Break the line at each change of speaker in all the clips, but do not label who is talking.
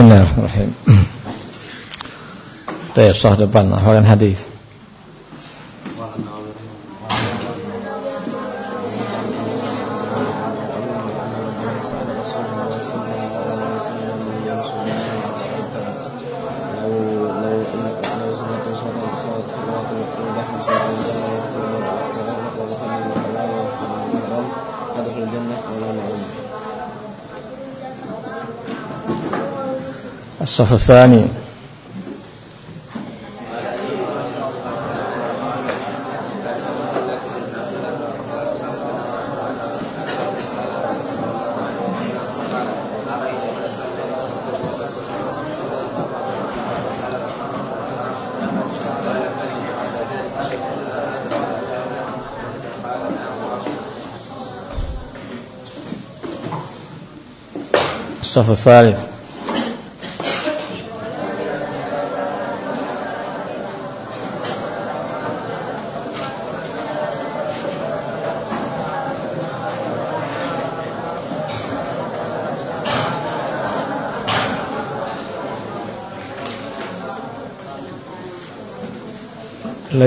Bismillahirrahmanirrahim. Tayyib sah depan hadis. الصف الثاني. الصف الثالث.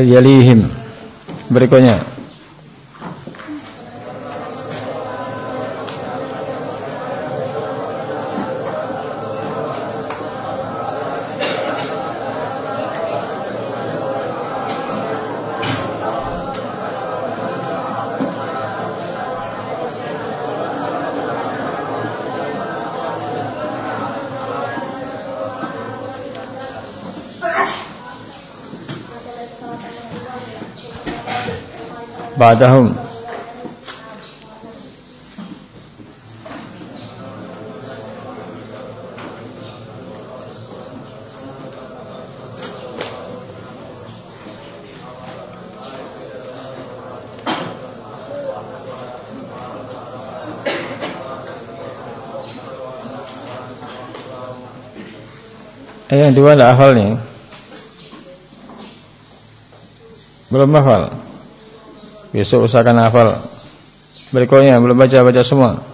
Yalihim berikutnya بعدهم Eh, yang dua tidak hafal nih Belum hafal Besok usahakan hafal. Berikutnya belum baca-baca semua.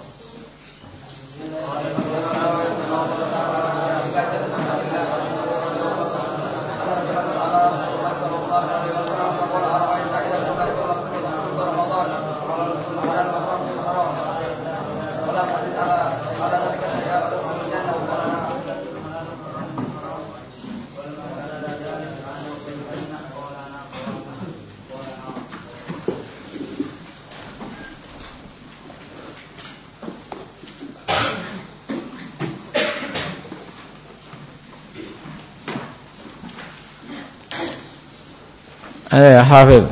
Eh, ya Hafid.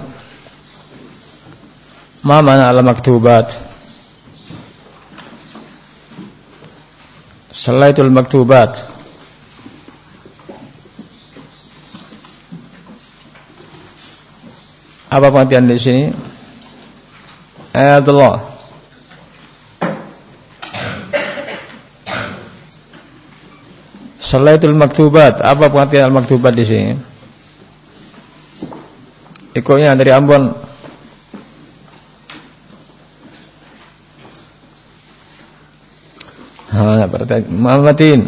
Ma mana al-maktubat? Salaitul maktubat. Apa pengertian di sini? Eh, Abdullah. Salaitul maktubat. Apa pengertian al-maktubat di sini? Ikonya dari Ambon. Ha, berarti Muhammadin.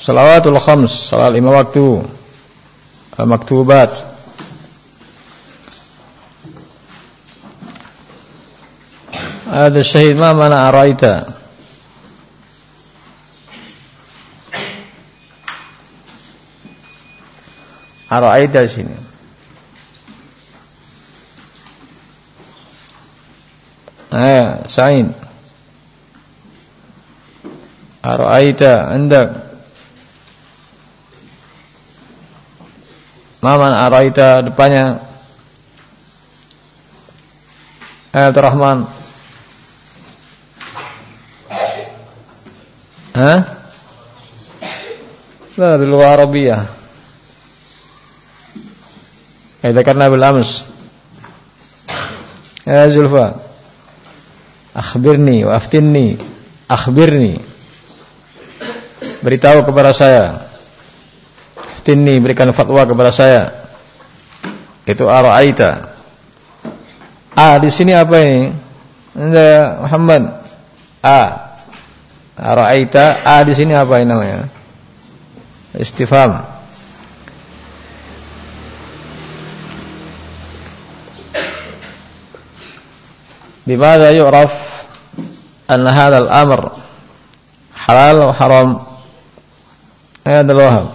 Salawatul khams, salat lima waktu. Al-maktubat. Ada syahid ma mana araita? Ara'aita sini. Ayo, Sa'in. Ara'aita anda Maman Ara'aita depannya eh, Abdul Rahman Hah? La luar Arabiyah ذكرنا بالأمس يا زلفى akhbirni wa aftinni akhbirni beritahu kepada saya aftinni berikan fatwa kepada saya itu ara'aita ah di sini apa ini Anda Muhammad A Ara'aita A di sini apa ini namanya? Istifham. بماذا يعرف أن هذا الأمر حلال أو حرام هذا الوهم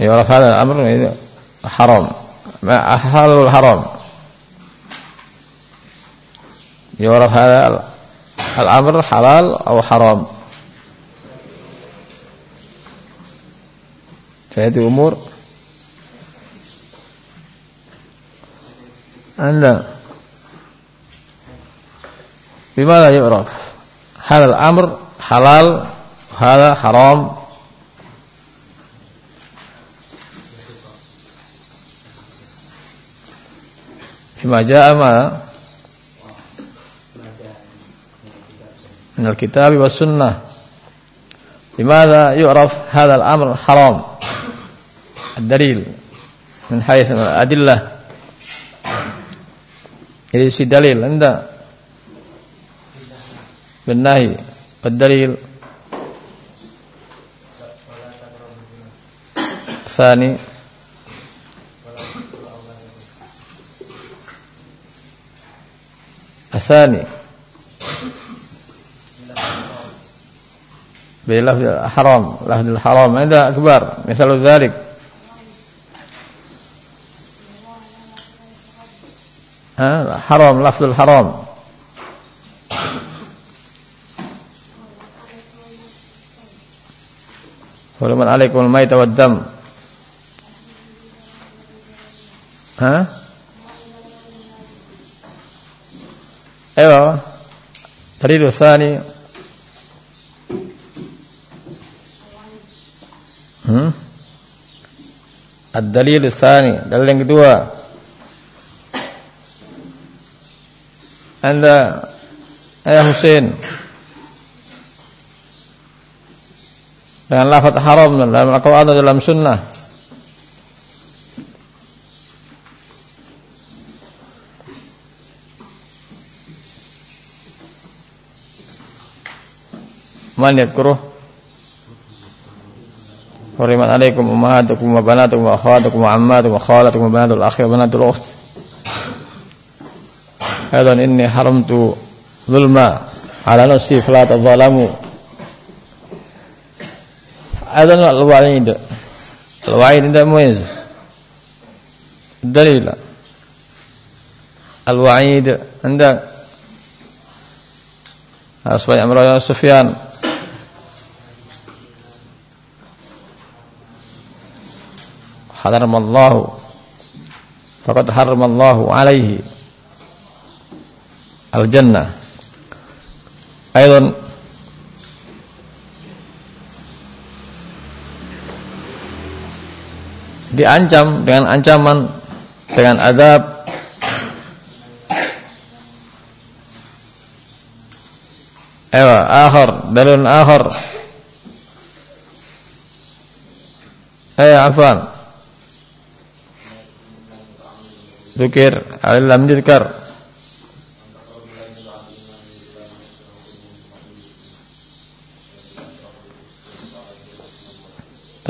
يعرف هذا الأمر حرام. ما حلال الحرام يعرف هذا الأمر حلال أو حرام؟ فهذه أمور أن بماذا يعرف هذا الأمر حلال هذا حرام فيما جاء ما من الكتاب والسنة لماذا يعرف هذا الأمر حرام الدليل من حيث الأدلة jadi si dalil anda benahi dalil. Sani. Asani. Bilaf haram, lahdul haram, ada akbar, misal dzalik. حرام لفظ الحرام. حرمت عليكم الميت والدم. ها؟ أيوه. الدليل الثاني. الدليل الثاني دليل kedua Anda Ayah Husain dengan lafaz haram dalam Al-Qur'an atau dalam sunnah. Man yadkuruh. Hurimat alaikum wa banatukum wa wa ammatukum wa khalatukum wa banatul akhi wa banatul ukht أيضا إني حرمت ظلما على نفسي فلا تظلموا أيضا الوعيد الوعيد عند مميز الدليل الوعيد عند أصبح أمر سفيان حرم الله فقد حرم الله عليه al-jannah. Aydan diancam dengan ancaman dengan azab Ewa, akhir, dalil akhir. Eh, afan. Dukir, alam dikar.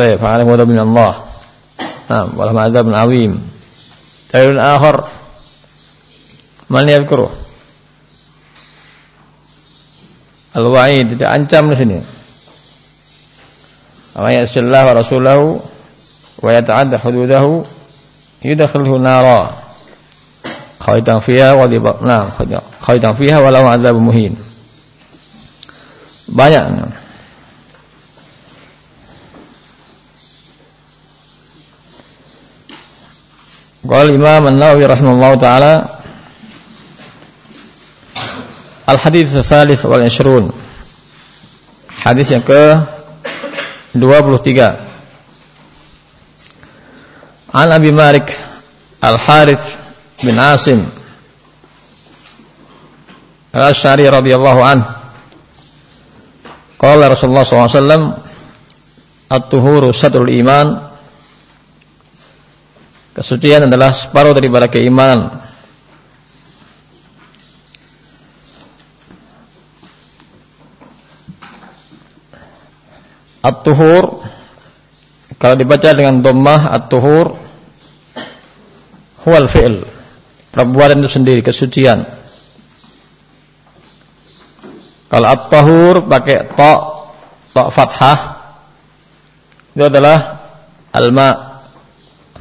طيب فعليهم غضب من الله. نعم ولهم عذاب عظيم. تعبير آخر من يذكره؟ الوعيد. تأنتم لسنة ومن يأسي الله ورسوله ويتعدى حدوده يدخله نارا. خيطا فيها وضب نعم خيطا فيها ولهم عذاب مهين. banyak Qala Imam An-Nawawi rahimahullahu taala Al-hadis salis wal 20. Hadis yang ke 23. An Abi Malik Al-Harith bin Asim Al-Asy'ari radhiyallahu anhu Qala Rasulullah SAW At-tuhuru satrul iman Kesucian adalah separuh daripada keimanan. At-tuhur kalau dibaca dengan dhammah at-tuhur huwal fi'l perbuatan itu sendiri kesucian. Kalau at-tahur pakai ta ta fathah itu adalah al-ma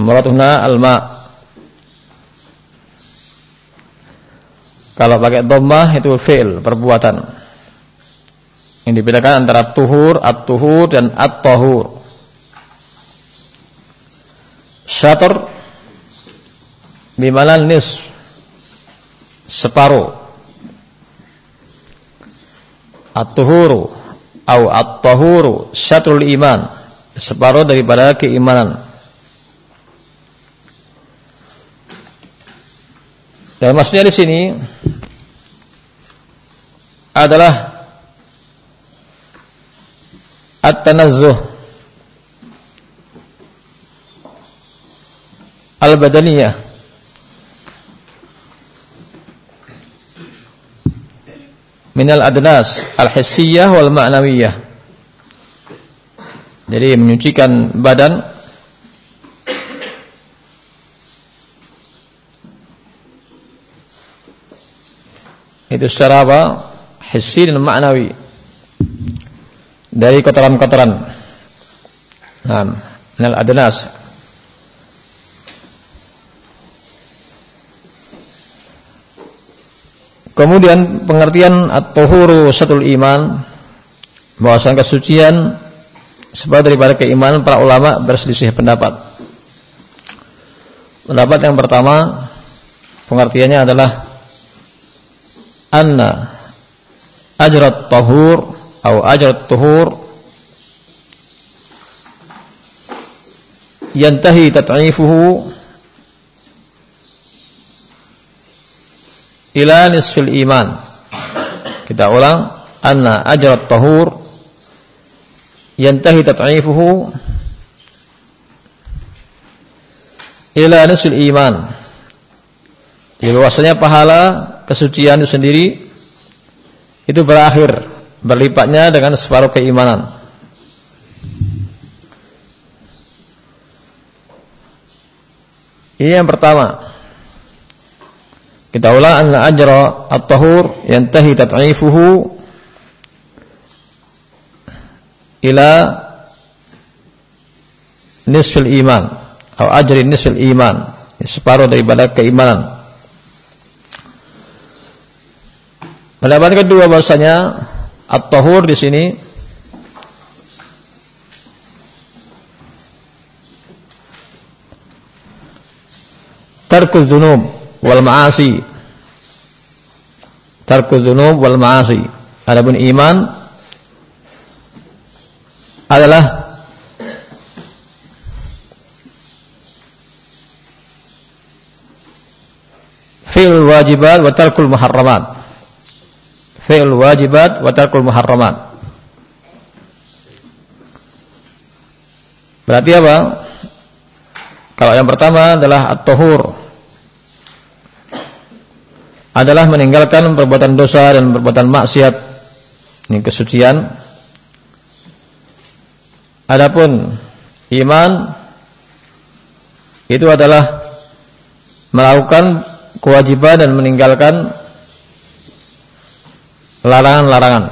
Muraduna al-ma. Kalau pakai dhammah itu fi'il, perbuatan. Yang dibedakan antara tuhur, at-tuhur dan at-tahur. Syatr bimana nis separuh. At-tuhuru atau at-tahuru syatrul iman, separuh daripada keimanan. Dan maksudnya di sini adalah at-tanazzuh al-badaniyah. Minal adnas al-hissiyah wal ma'nawiyah. Jadi menyucikan badan itu secara apa? Hissi dan maknawi. Dari kotoran-kotoran. Nah, minal adnas. Kemudian pengertian at-tuhuru satul iman bahwasanya kesucian sebab daripada keimanan para ulama berselisih pendapat. Pendapat yang pertama pengertiannya adalah anna ajrat tahur atau ajrat tuhur yantahi tat'ifuhu ila nisfil iman. Kita ulang anna ajrat tahur yantahi tat'ifuhu ila nisfil iman. Jadi pahala kesucian itu sendiri itu berakhir berlipatnya dengan separuh keimanan. Ini yang pertama. Kita ulang anna ajra at-tahur yantahi tat'ifuhu ila nisfil iman atau ajri nisfil iman separuh daripada keimanan Pendapat kedua bahwasanya at-tahur di sini tarkuz dzunub wal ma'asi. Tarkuz dzunub wal ma'asi. Adapun iman adalah fil wajibat wa tarkul muharramat fi'l wajibat wa tarkul muharramat. Berarti apa? Kalau yang pertama adalah at-tahur. Adalah meninggalkan perbuatan dosa dan perbuatan maksiat. Ini kesucian. Adapun iman itu adalah melakukan kewajiban dan meninggalkan larangan-larangan.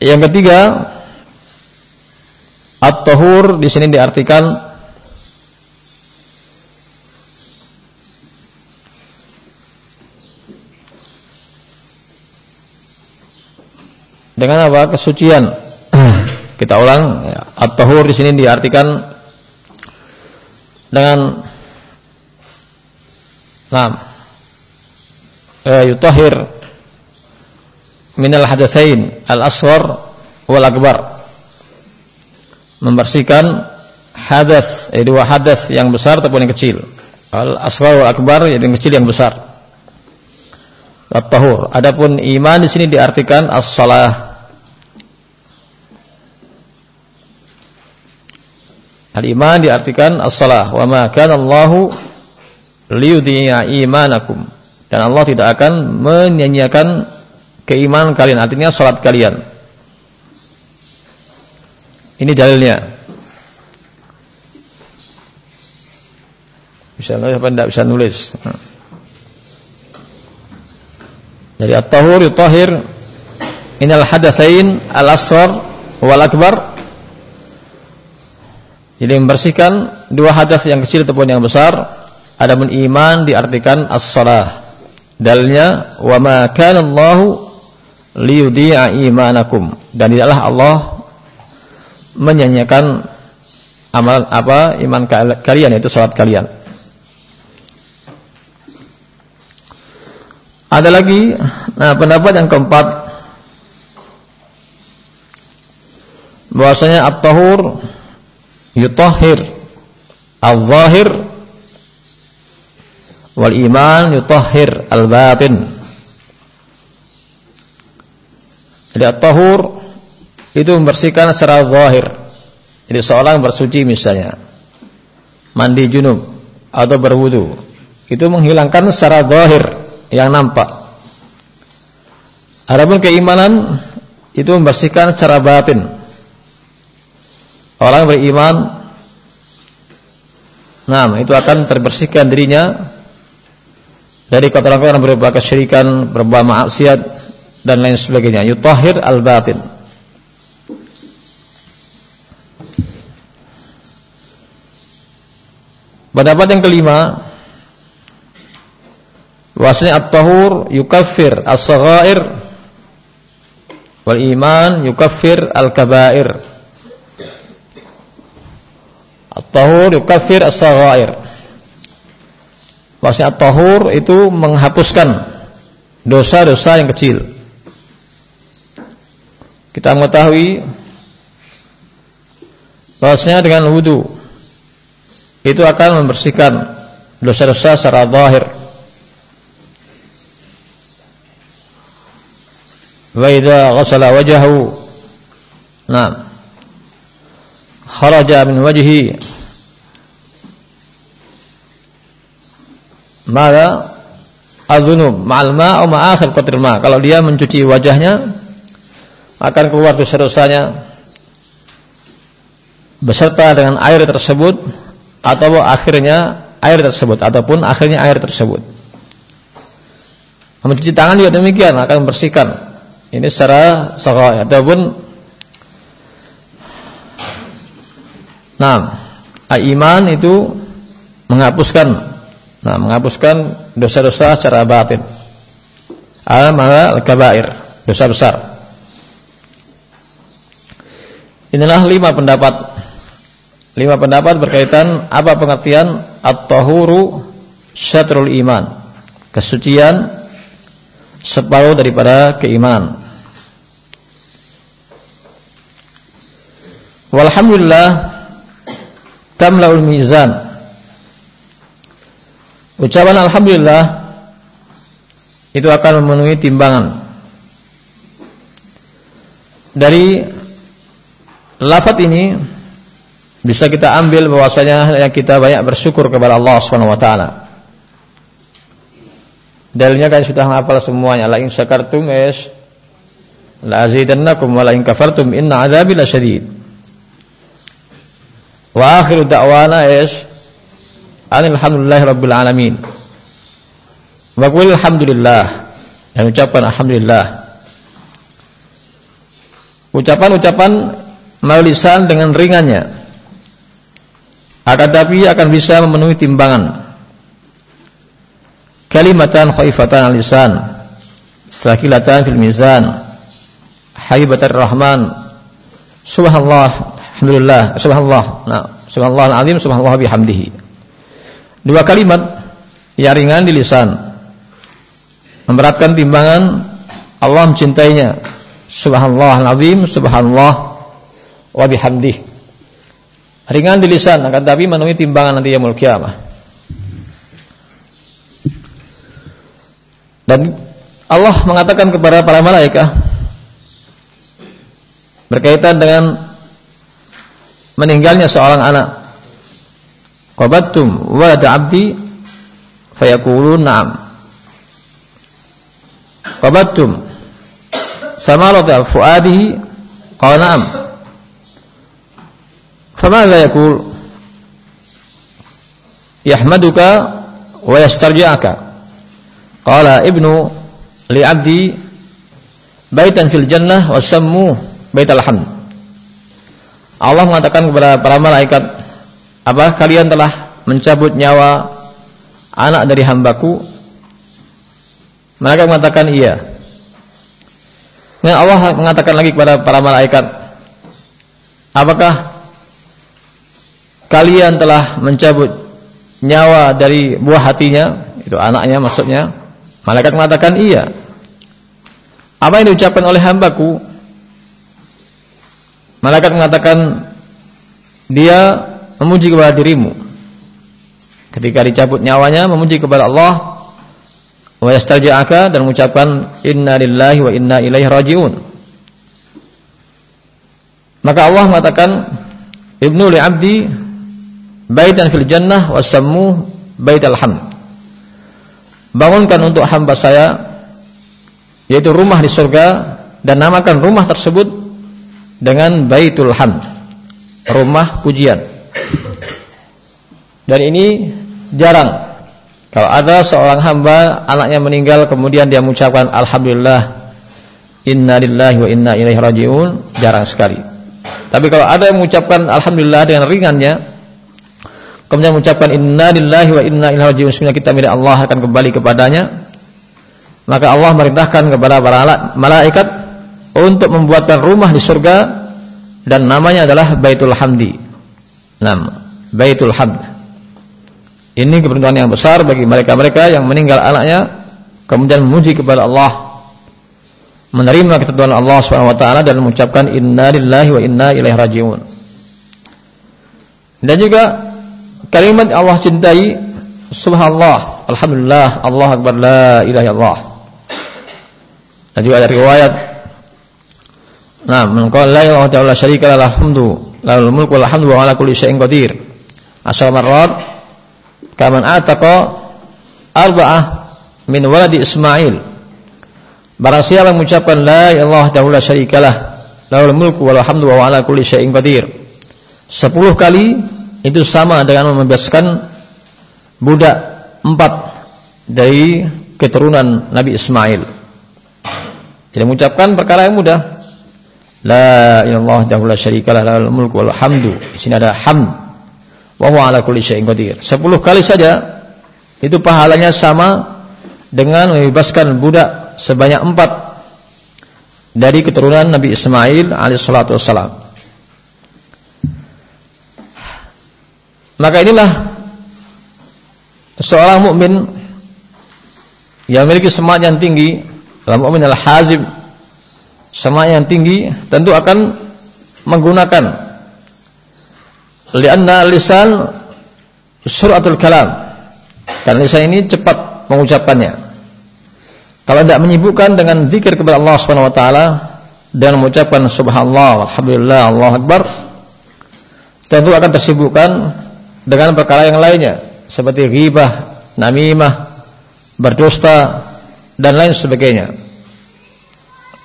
Yang ketiga, at-tahur di sini diartikan dengan apa? Kesucian. Kita ulang, ya. at-tahur di sini diartikan dengan Naam eh, yutahhir minal hadatsain al-asghar wal akbar. Membersihkan hadas eh, dua hadas yang besar ataupun yang kecil. Al-asghar wal akbar yaitu yang kecil yang besar. At-tahur adapun iman di sini diartikan as-salah Al-iman diartikan as-salah wa ma kana Allahu liyudhi'a imanakum. Dan Allah tidak akan menyanyiakan keimanan kalian, artinya salat kalian. Ini dalilnya. Bisa nulis apa tidak bisa nulis? Jadi at-tahur yutahhir inal hadatsain al-asghar wal akbar. Jadi membersihkan dua hadas yang kecil ataupun yang besar. Adapun iman diartikan as-shalah. Dalilnya wa ma kana Allahu liyudhi'a imanakum dan tidaklah Allah menyanyiakan amal apa iman kalian yaitu salat kalian. Ada lagi nah pendapat yang keempat bahwasanya at-tahur yutahhir al-zahir wal iman yutahhir al-batin. Jadi at-tahur itu membersihkan secara zahir. Jadi seorang bersuci misalnya, mandi junub atau berwudu, itu menghilangkan secara zahir yang nampak. Adapun keimanan itu membersihkan secara batin. Orang beriman Nah, itu akan terbersihkan dirinya dari kotoran-kotoran berupa kesyirikan, berbuat maksiat dan lain sebagainya. Yutahhir al-batin. Pendapat yang kelima bahwasanya at-tahur yukaffir as-saghair wal iman yukaffir al-kaba'ir. At-tahur yukaffir as-saghair. Bahwasanya at-tahur itu menghapuskan dosa-dosa yang kecil. Kita mengetahui bahwasanya dengan wudu itu akan membersihkan dosa-dosa secara zahir. Wa idza ghasala wajhahu. Kharaja min wajhi Maka Adunub ma'al ma' atau ma'akhir qatril ma' Kalau dia mencuci wajahnya akan keluar dosa-dosanya beserta dengan air tersebut atau akhirnya air tersebut ataupun akhirnya air tersebut. Mencuci tangan juga demikian akan membersihkan. Ini secara sahih ataupun Nah, iman itu menghapuskan nah menghapuskan dosa-dosa secara batin. Al-kabair, dosa besar. Inilah lima pendapat Lima pendapat berkaitan apa pengertian at-tahuru syatrul iman. Kesucian separuh daripada keimanan. Walhamdulillah tamlaul mizan. Ucapan alhamdulillah itu akan memenuhi timbangan. Dari lafaz ini bisa kita ambil bahwasanya yang kita banyak bersyukur kepada Allah Subhanahu wa taala. Dalilnya kan sudah hafal semuanya. La in syakartum is la azidannakum wa la in kafartum inna adzabi lasyadid. Wa akhiru da'wana is alhamdulillahi rabbil alamin. Wa qul alhamdulillah. Dan ucapkan alhamdulillah. Ucapan-ucapan melalui lisan dengan ringannya akan tapi akan bisa memenuhi timbangan. Kalimatan khaifatan al-lisan, thaqilatan fil mizan, haibatan rahman. Subhanallah, alhamdulillah, subhanallah. Nah, subhanallah al-azim, subhanallah bihamdihi. Dua kalimat yang ringan di lisan. Memberatkan timbangan Allah mencintainya. Subhanallah al-azim, subhanallah wa bihamdihi ringan di lisan akan tapi menemui timbangan nanti yaumul kiamah. Dan Allah mengatakan kepada para malaikat berkaitan dengan meninggalnya seorang anak. Qabattum walad 'abdi fayaqulun na'am. qabattum samarata fuadihi qala na'am famadha yaqul yahmaduka wa yastarji'aka qala ibnu li 'abdi baitan fil jannah wa sammu baital hamd Allah mengatakan kepada para malaikat apa? Kalian telah mencabut nyawa anak dari hambaku? Mereka mengatakan iya. Dan Allah mengatakan lagi kepada para malaikat apakah kalian telah mencabut nyawa dari buah hatinya? Itu anaknya maksudnya. Malaikat mengatakan iya. Apa yang diucapkan oleh hambaku malaikat mengatakan dia memuji kepada dirimu ketika dicabut nyawanya memuji kepada Allah wa dan mengucapkan inna lillahi wa inna ilaihi rajiun. Maka Allah mengatakan Ibnu li 'abdi baitan fil jannah wa sammu baital hamd. Bangunkan untuk hamba saya yaitu rumah di surga dan namakan rumah tersebut dengan Baitul Hamd, rumah pujian. Dan ini jarang kalau ada seorang hamba anaknya meninggal kemudian dia mengucapkan alhamdulillah inna lillahi wa inna ilaihi rajiun jarang sekali. Tapi kalau ada yang mengucapkan alhamdulillah dengan ringannya kemudian mengucapkan inna lillahi wa inna ilaihi rajiun sebenarnya kita milik Allah akan kembali kepadanya maka Allah merintahkan kepada para malaikat untuk membuatkan rumah di surga dan namanya adalah Baitul Hamdi. Nam, Baitul Hamd. Ini keberuntungan yang besar bagi mereka-mereka yang meninggal anaknya kemudian memuji kepada Allah menerima ketentuan Allah Subhanahu wa taala dan mengucapkan inna lillahi wa inna ilaihi rajiun. Dan juga kalimat Allah cintai subhanallah, alhamdulillah, Allah akbar la ilaha illallah. Dan juga ada riwayat Nah, man qala la ilaha illallah syarika lahu alhamdu, lahul mulku wal hamdu wa ala kulli syai'in qadir. Asal marrat kaman ataqa arba'ah min waladi Ismail. Barang siapa mengucapkan la ilaha illallah syarikalah lahul mulku wal hamdu wa ala kulli syai'in qadir. 10 kali itu sama dengan membebaskan budak empat dari keturunan Nabi Ismail. Jadi mengucapkan perkara yang mudah La ilallah la syarikalah lahul mulku wal hamdu. Di sini ada hamd wa huwa ala kulli syai'in qadir. 10 kali saja itu pahalanya sama dengan membebaskan budak sebanyak empat dari keturunan Nabi Ismail alaihissalatu wassalam. Maka inilah seorang mukmin yang memiliki semangat yang tinggi, dalam mukmin al-hazim, semangat yang tinggi tentu akan menggunakan Lianna lisan suratul kalam. Karena lisan ini cepat mengucapkannya. Kalau tidak menyibukkan dengan zikir kepada Allah Subhanahu wa taala dan mengucapkan subhanallah, alhamdulillah, Allah akbar, tentu akan tersibukkan dengan perkara yang lainnya seperti ghibah, namimah, berdusta dan lain sebagainya.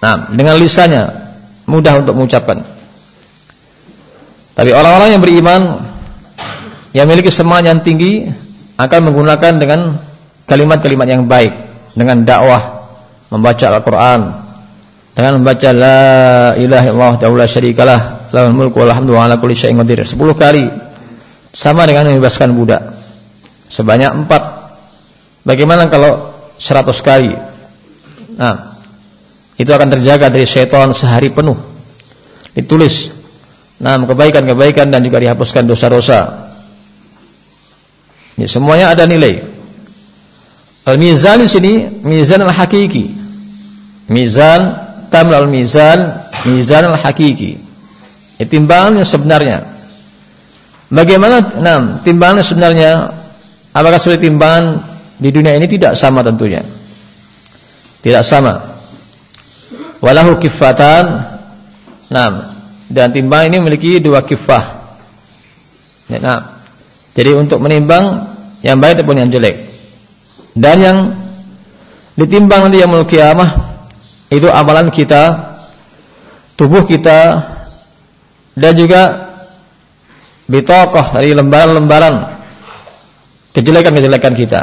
Nah, dengan lisannya mudah untuk mengucapkan. Tapi orang-orang yang beriman yang memiliki semangat yang tinggi akan menggunakan dengan kalimat-kalimat yang baik dengan dakwah, membaca Al-Qur'an, dengan membaca la ilaha illallah ta'ala syarikalah, lahul mulku wal hamdu ala kulli syai'in qadir 10 kali. Sama dengan membebaskan budak. Sebanyak 4. Bagaimana kalau 100 kali? Nah, itu akan terjaga dari syaitan sehari penuh. Ditulis Nah, kebaikan-kebaikan dan juga dihapuskan dosa-dosa. Ini semuanya ada nilai. Al-mizan di sini mizan al-hakiki. Mizan tam al-mizan, mizan al-hakiki. Ini timbangan yang sebenarnya. Bagaimana nah, timbangan sebenarnya? Apakah seperti timbangan di dunia ini tidak sama tentunya. Tidak sama. Walahu kifatan. Nah, dan timbang ini memiliki dua kifah. Ya, nah, jadi untuk menimbang yang baik ataupun yang jelek. Dan yang Ditimbang nanti yang kiamah itu amalan kita, tubuh kita dan juga bitokoh dari lembaran-lembaran kejelekan-kejelekan kita.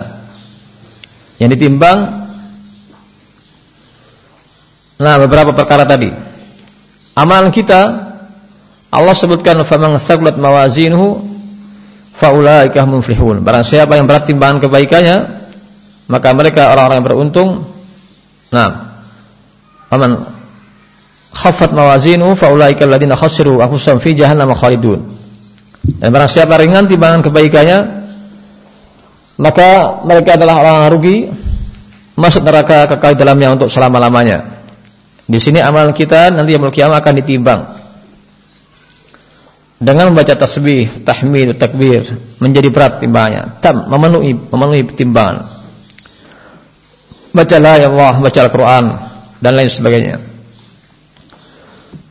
Yang ditimbang Nah, beberapa perkara tadi. Amalan kita Allah sebutkan faman thaqulat mawazinuhu faulaika muflihun. Barang siapa yang berat timbangan kebaikannya, maka mereka orang-orang yang beruntung. Nah, faman khaffat mawazinuhu faulaika alladziina khasiru anfusahum fi jahannam khalidun. Dan barang siapa ringan timbangan kebaikannya, maka mereka adalah orang rugi masuk neraka kekal dalamnya untuk selama-lamanya. Di sini amal kita nanti yang kiamat akan ditimbang. Dengan membaca tasbih, tahmid, takbir menjadi berat timbangannya. Tam memenuhi memenuhi timbangan. Baca la ya Allah, baca Al-Qur'an dan lain sebagainya.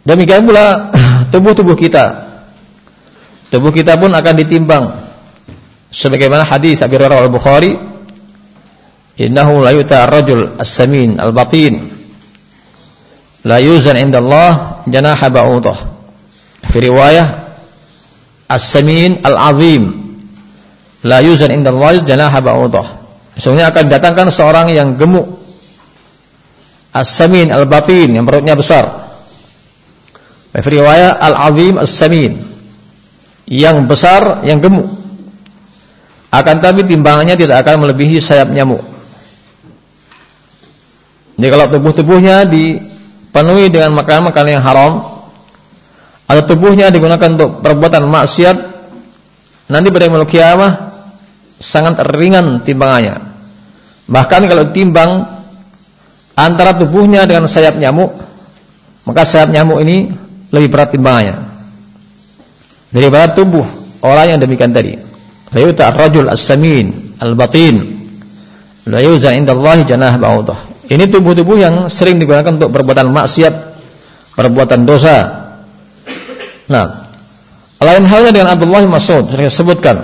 Demikian pula tubuh-tubuh kita. Tubuh kita pun akan ditimbang. Sebagaimana hadis Abi Hurairah Al-Bukhari, "Innahu la yuta ar-rajul as-samin al-batin la yuzan indallah janaha ba'udah. Fi riwayah as-samin al-azim la yuzan indallah janaha ba'udah. Sesungguhnya akan datangkan seorang yang gemuk as-samin al-batin yang perutnya besar. Fi riwayah al-azim as-samin yang besar yang gemuk. Akan tapi timbangannya tidak akan melebihi sayap nyamuk. Jadi kalau tubuh-tubuhnya di penuhi dengan makanan-makanan yang haram. Atau tubuhnya digunakan untuk perbuatan maksiat. Nanti pada yaumul kiamah sangat ringan timbangannya. Bahkan kalau timbang antara tubuhnya dengan sayap nyamuk maka sayap nyamuk ini lebih berat timbangannya. Daripada tubuh orang yang demikian tadi. La yuta ar-rajul as-samin al-batin. La yuzan indallahi janah ba'udah ini tubuh-tubuh yang sering digunakan untuk perbuatan maksiat, perbuatan dosa. Nah, lain halnya dengan Abdullah Mas'ud sering sebutkan.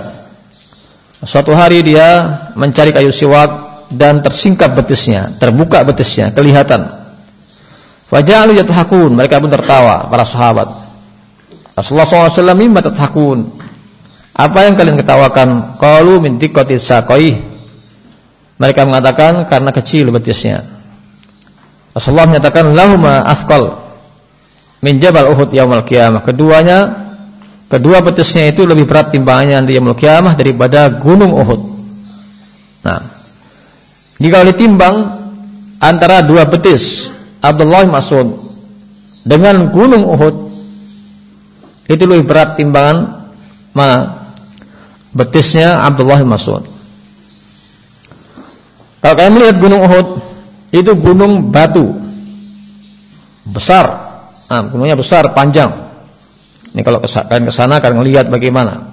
Suatu hari dia mencari kayu siwak dan tersingkap betisnya, terbuka betisnya, kelihatan. Faja'alu yatahakun, mereka pun tertawa para sahabat. Rasulullah SAW mimma tathakun. Apa yang kalian ketawakan? Qalu min saqaih. Mereka mengatakan karena kecil betisnya. Rasulullah menyatakan lahuma asqal min jabal Uhud yaumul qiyamah. Keduanya kedua betisnya itu lebih berat timbangannya nanti yaumul qiyamah daripada gunung Uhud. Nah, jika ditimbang antara dua betis Abdullah Mas'ud dengan gunung Uhud itu lebih berat timbangan mana? Betisnya Abdullah Mas'ud. Kalau kalian melihat gunung Uhud itu gunung batu besar. Nah, gunungnya besar, panjang. Ini kalau kalian ke sana akan melihat bagaimana.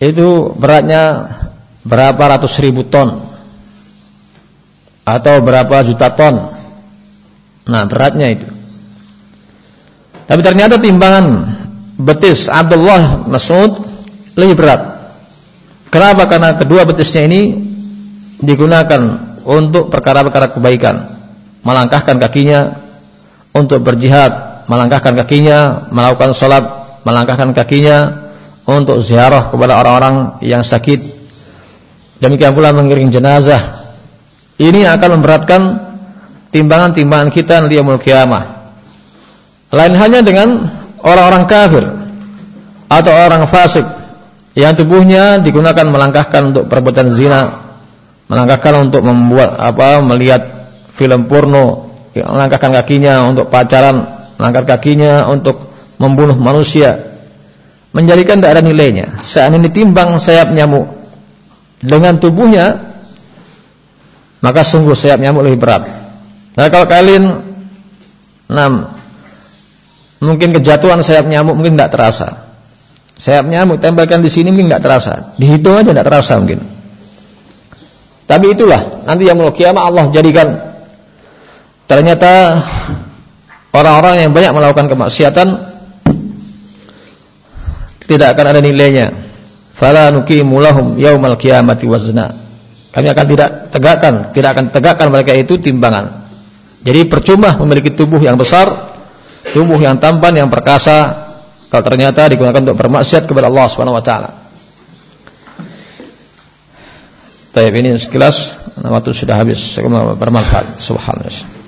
Itu beratnya berapa ratus ribu ton atau berapa juta ton. Nah, beratnya itu. Tapi ternyata timbangan betis Abdullah Mas'ud lebih berat. Kenapa? Karena kedua betisnya ini digunakan untuk perkara-perkara kebaikan, melangkahkan kakinya untuk berjihad, melangkahkan kakinya melakukan sholat, melangkahkan kakinya untuk ziarah kepada orang-orang yang sakit. Demikian pula mengiring jenazah. Ini akan memberatkan timbangan-timbangan kita nanti yaumul kiamah. Lain hanya dengan orang-orang kafir atau orang fasik yang tubuhnya digunakan melangkahkan untuk perbuatan zina, melangkahkan untuk membuat apa melihat film porno. Melangkahkan kakinya untuk pacaran melangkah kakinya untuk membunuh manusia. Menjadikan tidak ada nilainya. Saat ini timbang sayap nyamuk. Dengan tubuhnya maka sungguh sayap nyamuk lebih berat. Nah kalau kalian enam mungkin kejatuhan sayap nyamuk mungkin tidak terasa. Sayap nyamuk tempelkan di sini mungkin tidak terasa. Dihitung aja tidak terasa mungkin tapi itulah nanti yang kiamat Allah jadikan ternyata orang-orang yang banyak melakukan kemaksiatan tidak akan ada nilainya. Fala nuqimu lahum yaumal qiyamati wazna. Kami akan tidak tegakkan, tidak akan tegakkan mereka itu timbangan. Jadi percuma memiliki tubuh yang besar, tubuh yang tampan, yang perkasa, kalau ternyata digunakan untuk bermaksiat kepada Allah Subhanahu wa taala. Tapi ini sekilas waktu sudah habis bermanfaat. Subhanallah.